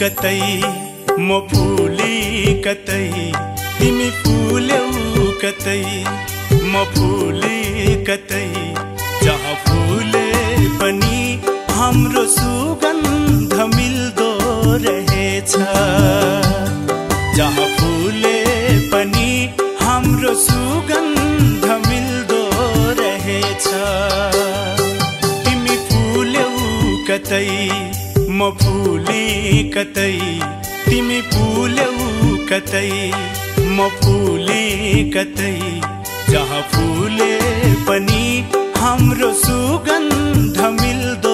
कतै म फुले कतै तिमी फुल्यौ कतै म फुले कतै जहाँ फुले पनि हाम्रो सुगन्ध मिल्दो रहेछ जहाँ फुले पनि हाम्रो सुगन्ध मिल्दो रहेछ तिमी फुल्यौ कतै म फुले कतै तिमी फुल्यौ कतै म फुले कतै जहाँ फुले पनि हाम्रो सुगन्ध मिल्दो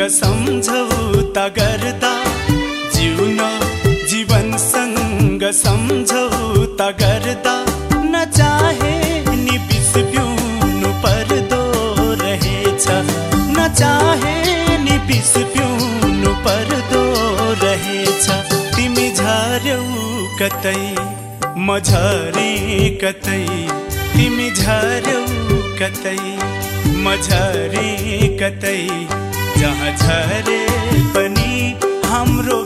जीवनसँग सम्झौता गर्दा जिउन जीवनसँग सम्झौता गर्दा नचाहे नि बिस पिउनु पर्दो रहेछ। नचाहे नि बिस पिउनु पर्दो रहेछ। तिमी झर्यौ कतै म झरे कतै। तिमी झर्यौ कतै म झरे कतै। जहाँ झरे पनि हाम्रो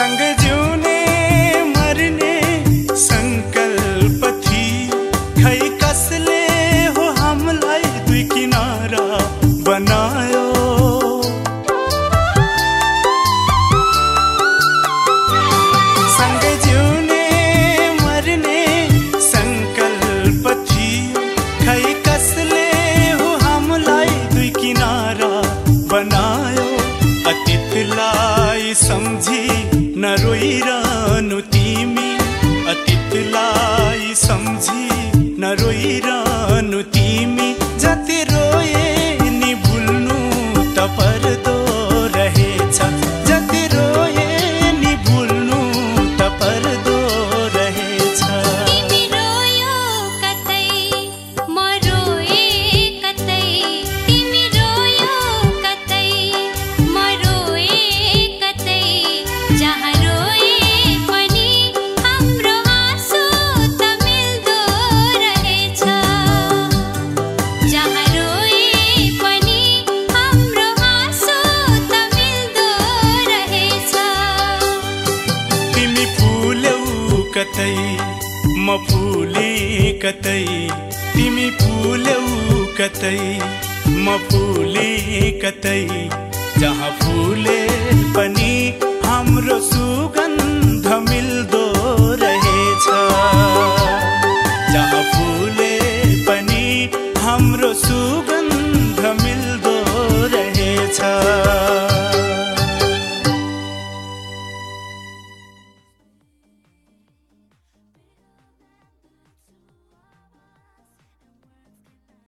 सँग जिउने मर्ने सङ्कल्प थियो खै कसले हो हामीलाई दुई किनारा बनायो? सँग जिउने मर्ने सङ्कल्प थियो खै कसले हो हामीलाई दुई किनारा बनायो? अतीतलाई सम्झी नरोइरहनु तिमी अतीतलाई सम्झी नरोइरहनु कतै म फुले कतै तिमी फुल्यौ कतै म फुले कतै जहाँ फुले पनि हाम्रो सु